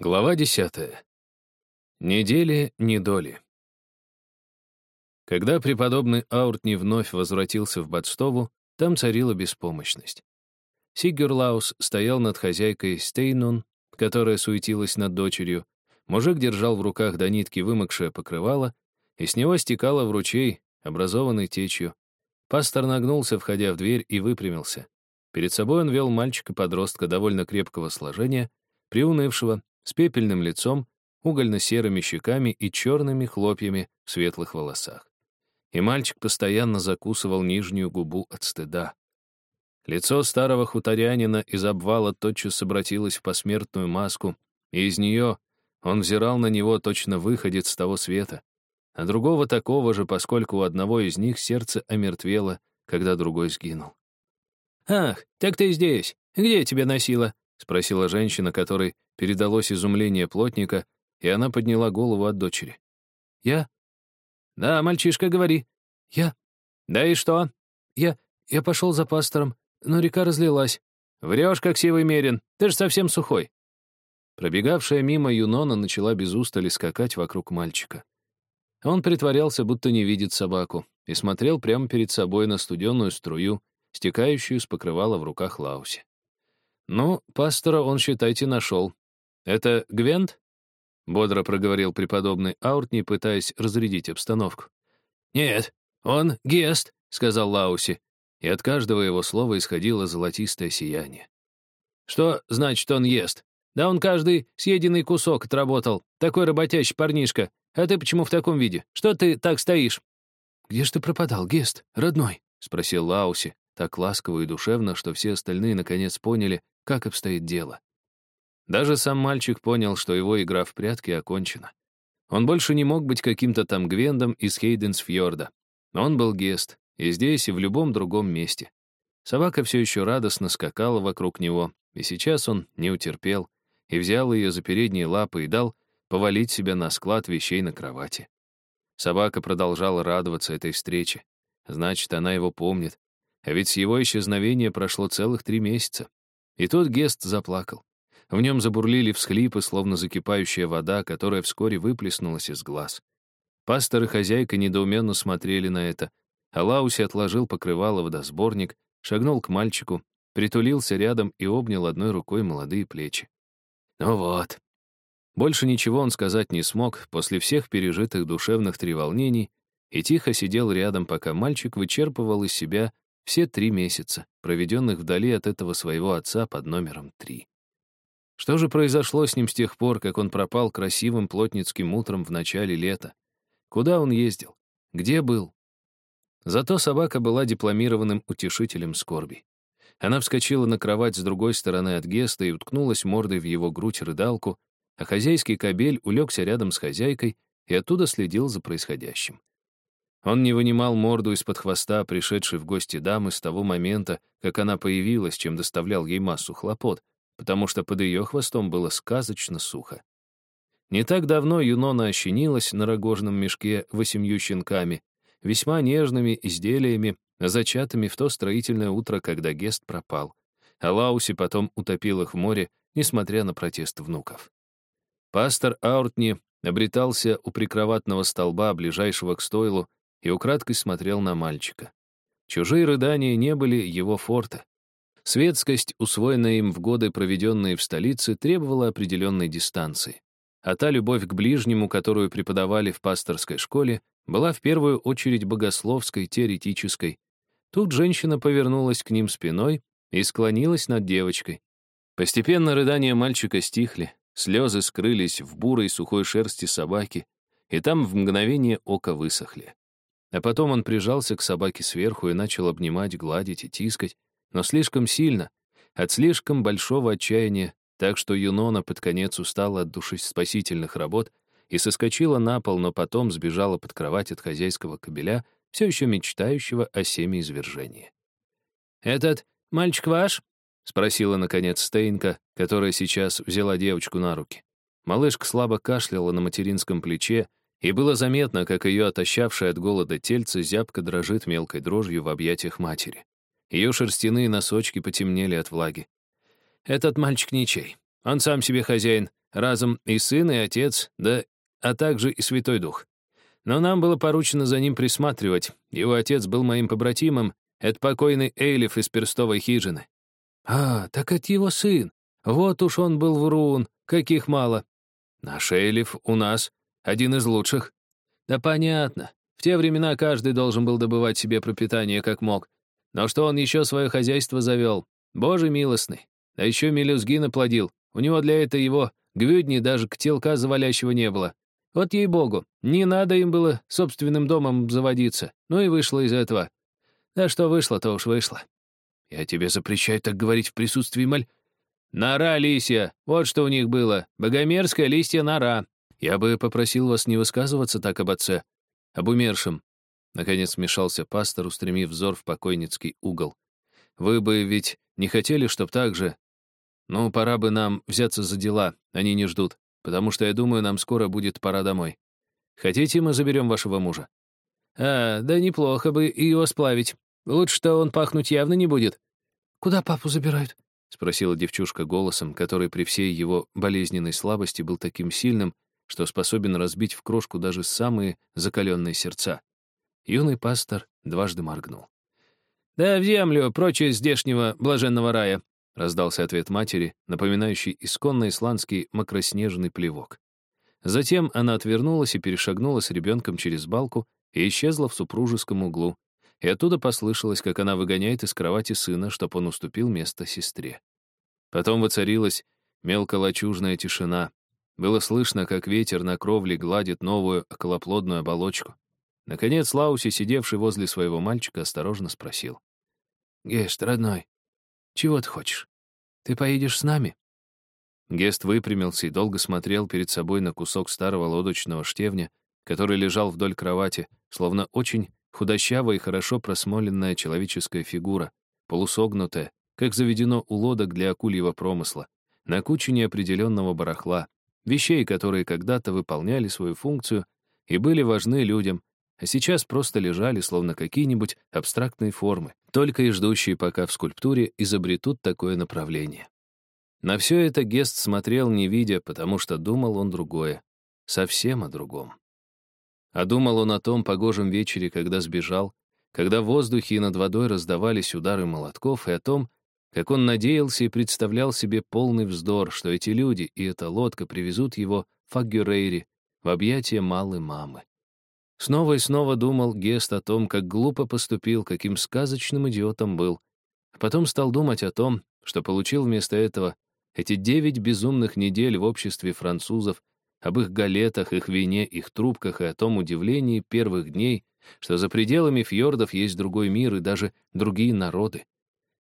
Глава десятая. Недели, недоли. Когда преподобный Ауртни вновь возвратился в Бадстову, там царила беспомощность. Сиггерлаус стоял над хозяйкой Стейнун, которая суетилась над дочерью. Мужик держал в руках до нитки вымокшее покрывало, и с него стекало в ручей, образованный течью. Пастор нагнулся, входя в дверь, и выпрямился. Перед собой он вел мальчика-подростка довольно крепкого сложения, приунывшего, с пепельным лицом, угольно-серыми щеками и черными хлопьями в светлых волосах. И мальчик постоянно закусывал нижнюю губу от стыда. Лицо старого хуторянина из обвала тотчас обратилось в посмертную маску, и из нее он взирал на него точно выходец с того света, а другого такого же, поскольку у одного из них сердце омертвело, когда другой сгинул. «Ах, так ты здесь! Где тебя носило?» — спросила женщина, которой Передалось изумление плотника, и она подняла голову от дочери. «Я?» «Да, мальчишка, говори». «Я?» «Да и что?» «Я... я пошел за пастором, но река разлилась». «Врешь, как сивый мерин, ты же совсем сухой». Пробегавшая мимо Юнона начала без устали скакать вокруг мальчика. Он притворялся, будто не видит собаку, и смотрел прямо перед собой на студеную струю, стекающую с покрывала в руках Лауси. Ну, пастора он, считайте, нашел, «Это Гвент?» — бодро проговорил преподобный Ауртни, пытаясь разрядить обстановку. «Нет, он Гест», — сказал Лауси, и от каждого его слова исходило золотистое сияние. «Что значит он ест? Да он каждый съеденный кусок отработал, такой работящий парнишка. А ты почему в таком виде? Что ты так стоишь?» «Где ж ты пропадал, Гест, родной?» — спросил Лауси, так ласково и душевно, что все остальные наконец поняли, как обстоит дело. Даже сам мальчик понял, что его игра в прятки окончена. Он больше не мог быть каким-то там Гвендом из Хейденсфьорда. Он был Гест, и здесь, и в любом другом месте. Собака все еще радостно скакала вокруг него, и сейчас он не утерпел и взял ее за передние лапы и дал повалить себя на склад вещей на кровати. Собака продолжала радоваться этой встрече. Значит, она его помнит. А ведь с его исчезновения прошло целых три месяца. И тут Гест заплакал. В нем забурлили всхлипы, словно закипающая вода, которая вскоре выплеснулась из глаз. Пастор и хозяйка недоуменно смотрели на это, а Лауси отложил покрывало водосборник, шагнул к мальчику, притулился рядом и обнял одной рукой молодые плечи. Ну вот. Больше ничего он сказать не смог после всех пережитых душевных треволнений и тихо сидел рядом, пока мальчик вычерпывал из себя все три месяца, проведенных вдали от этого своего отца под номером три. Что же произошло с ним с тех пор, как он пропал красивым плотницким утром в начале лета? Куда он ездил? Где был? Зато собака была дипломированным утешителем скорби. Она вскочила на кровать с другой стороны от Геста и уткнулась мордой в его грудь рыдалку, а хозяйский кобель улегся рядом с хозяйкой и оттуда следил за происходящим. Он не вынимал морду из-под хвоста, пришедшей в гости дамы с того момента, как она появилась, чем доставлял ей массу хлопот — потому что под ее хвостом было сказочно сухо. Не так давно Юнона ощенилась на рогожном мешке восемью щенками, весьма нежными изделиями, зачатыми в то строительное утро, когда Гест пропал. А Лауси потом утопил их в море, несмотря на протест внуков. Пастор Ауртни обретался у прикроватного столба, ближайшего к стойлу, и украдкой смотрел на мальчика. Чужие рыдания не были его форта. Светскость, усвоенная им в годы, проведенные в столице, требовала определенной дистанции. А та любовь к ближнему, которую преподавали в пасторской школе, была в первую очередь богословской, теоретической. Тут женщина повернулась к ним спиной и склонилась над девочкой. Постепенно рыдания мальчика стихли, слезы скрылись в бурой сухой шерсти собаки, и там в мгновение ока высохли. А потом он прижался к собаке сверху и начал обнимать, гладить и тискать, но слишком сильно, от слишком большого отчаяния, так что Юнона под конец устала от душеспасительных работ и соскочила на пол, но потом сбежала под кровать от хозяйского кобеля, все еще мечтающего о семяизвержении. «Этот мальчик ваш?» — спросила, наконец, Стейнка, которая сейчас взяла девочку на руки. Малышка слабо кашляла на материнском плече, и было заметно, как ее отощавшее от голода тельце зябко дрожит мелкой дрожью в объятиях матери. Ее шерстяные носочки потемнели от влаги. «Этот мальчик ничей. Он сам себе хозяин. разом и сын, и отец, да, а также и Святой Дух. Но нам было поручено за ним присматривать. Его отец был моим побратимом, это покойный Эйлиф из перстовой хижины. А, так это его сын. Вот уж он был врун, каких мало. Наш Эйлиф у нас один из лучших. Да понятно. В те времена каждый должен был добывать себе пропитание как мог. Но что он еще свое хозяйство завел? Боже милостный. Да еще мелюзги наплодил. У него для этого его гвюдни даже котелка завалящего не было. Вот ей-богу, не надо им было собственным домом заводиться. Ну и вышло из этого. Да что вышло, то уж вышло. Я тебе запрещаю так говорить в присутствии маль... Нора лисья, вот что у них было. Богомерзкая листья нора. Я бы попросил вас не высказываться так об отце, об умершем. Наконец смешался пастор, устремив взор в покойницкий угол. Вы бы ведь не хотели, чтоб так же... Ну, пора бы нам взяться за дела, они не ждут потому что, я думаю, нам скоро будет пора домой. Хотите, мы заберем вашего мужа?» «А, да неплохо бы его сплавить. Лучше-то он пахнуть явно не будет». «Куда папу забирают?» — спросила девчушка голосом, который при всей его болезненной слабости был таким сильным, что способен разбить в крошку даже самые закаленные сердца. Юный пастор дважды моргнул. «Да в землю, прочь из здешнего блаженного рая. Раздался ответ матери, напоминающий исконно исландский макроснежный плевок. Затем она отвернулась и перешагнула с ребенком через балку и исчезла в супружеском углу. И оттуда послышалось, как она выгоняет из кровати сына, чтоб он уступил место сестре. Потом воцарилась мелколачужная тишина. Было слышно, как ветер на кровле гладит новую околоплодную оболочку. Наконец Лауси, сидевший возле своего мальчика, осторожно спросил. «Гешт, родной, чего ты хочешь? Ты поедешь с нами?» Гест выпрямился и долго смотрел перед собой на кусок старого лодочного штевня, который лежал вдоль кровати, словно очень худощавая и хорошо просмоленная человеческая фигура, полусогнутая, как заведено у лодок для акульего промысла, на куче неопределенного барахла, вещей, которые когда-то выполняли свою функцию и были важны людям, а сейчас просто лежали, словно какие-нибудь абстрактные формы, только и ждущие, пока в скульптуре изобретут такое направление. На все это Гест смотрел, не видя, потому что думал он другое, совсем о другом. А думал он о том погожем вечере, когда сбежал, когда в воздухе и над водой раздавались удары молотков, и о том, как он надеялся и представлял себе полный вздор, что эти люди и эта лодка привезут его в Фаггюрейре, в объятия малой мамы. Снова и снова думал Гест о том, как глупо поступил, каким сказочным идиотом был. А потом стал думать о том, что получил вместо этого эти девять безумных недель в обществе французов, об их галетах, их вине, их трубках и о том удивлении первых дней, что за пределами фьордов есть другой мир и даже другие народы.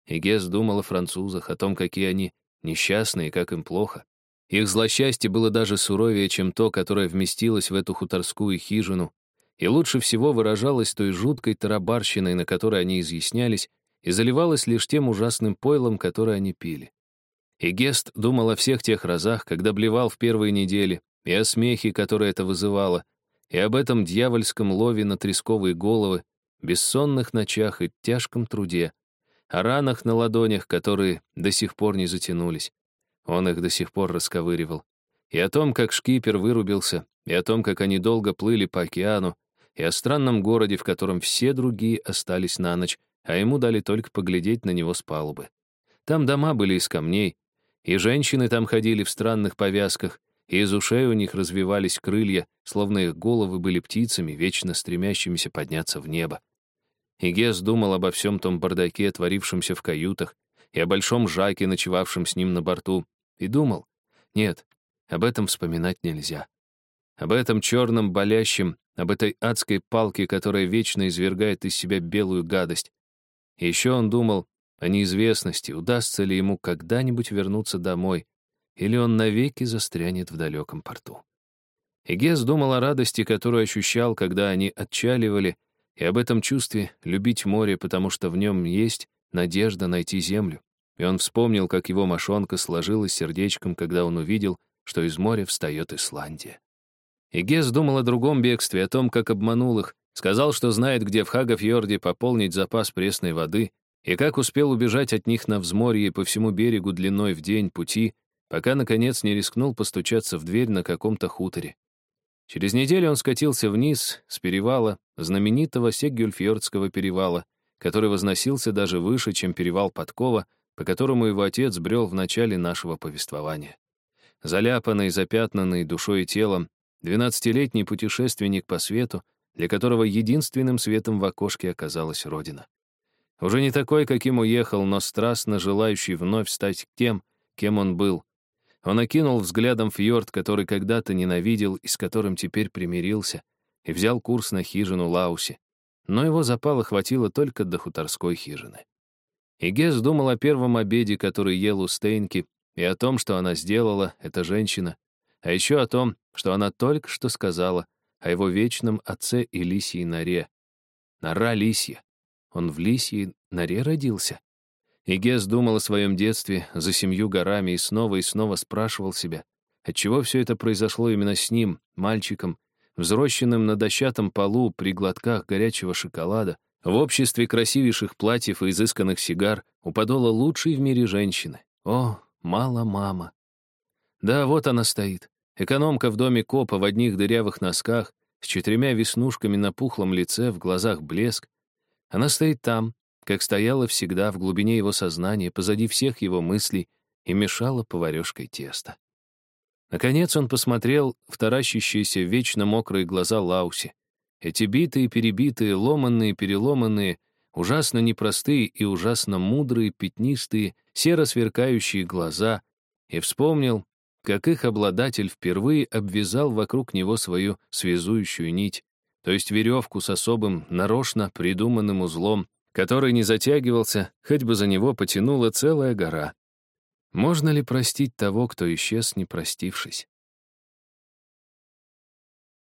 И Гест думал о французах, о том, какие они несчастные, как им плохо. Их злосчастье было даже суровее, чем то, которое вместилось в эту хуторскую хижину, и лучше всего выражалась той жуткой тарабарщиной, на которой они изъяснялись, и заливалась лишь тем ужасным пойлом, которое они пили. И Гест думал о всех тех разах, когда блевал в первые недели, и о смехе, который это вызывало, и об этом дьявольском лове на тресковые головы, бессонных ночах и тяжком труде, о ранах на ладонях, которые до сих пор не затянулись. Он их до сих пор расковыривал. И о том, как шкипер вырубился, и о том, как они долго плыли по океану, и о странном городе, в котором все другие остались на ночь, а ему дали только поглядеть на него с палубы. Там дома были из камней, и женщины там ходили в странных повязках, и из ушей у них развивались крылья, словно их головы были птицами, вечно стремящимися подняться в небо. И Гес думал обо всем том бардаке, творившемся в каютах, и о большом Жаке, ночевавшем с ним на борту, и думал, нет, об этом вспоминать нельзя. Об этом черном болящем, об этой адской палке, которая вечно извергает из себя белую гадость. И еще он думал о неизвестности, удастся ли ему когда-нибудь вернуться домой, или он навеки застрянет в далеком порту. И Гес думал о радости, которую ощущал, когда они отчаливали, и об этом чувстве любить море, потому что в нем есть надежда найти землю. И он вспомнил, как его мошонка сложилась сердечком, когда он увидел, что из моря встает Исландия. И Гес думал о другом бегстве, о том, как обманул их, сказал, что знает, где в Хагафьорде пополнить запас пресной воды, и как успел убежать от них на взморье по всему берегу длиной в день пути, пока, наконец, не рискнул постучаться в дверь на каком-то хуторе. Через неделю он скатился вниз с перевала, знаменитого Сегюльфьордского перевала, который возносился даже выше, чем перевал Подкова, по которому его отец брел в начале нашего повествования. Заляпанный, запятнанный душой и телом, двенадцатилетний путешественник по свету, для которого единственным светом в окошке оказалась Родина. Уже не такой, каким уехал, но страстно желающий вновь стать тем, кем он был. Он окинул взглядом фьорд, который когда-то ненавидел и с которым теперь примирился, и взял курс на хижину Лауси. Но его запала хватило только до хуторской хижины. И Гес думал о первом обеде, который ел у Стейнки, и о том, что она сделала, эта женщина, а еще о том, что она только что сказала о его вечном отце и лисьей норе. Нора лисья. Он в лисьей норе родился? И Гес думал о своем детстве за семью горами и снова и снова спрашивал себя, отчего все это произошло именно с ним, мальчиком, взросшенным на дощатом полу при глотках горячего шоколада, в обществе красивейших платьев и изысканных сигар у подола лучшей в мире женщины. О, мало мама. Да, вот она стоит. Экономка в доме копа в одних дырявых носках, с четырьмя веснушками на пухлом лице, в глазах блеск. Она стоит там, как стояла всегда в глубине его сознания, позади всех его мыслей, и мешала поварёшкой тесто. Наконец он посмотрел в таращащиеся вечно мокрые глаза Лауси. Эти битые, перебитые, ломанные, переломанные, ужасно непростые и ужасно мудрые, пятнистые, серо сверкающие глаза, и вспомнил, как их обладатель впервые обвязал вокруг него свою связующую нить, то есть веревку с особым, нарочно придуманным узлом, который не затягивался, хоть бы за него потянула целая гора. Можно ли простить того, кто исчез, не простившись?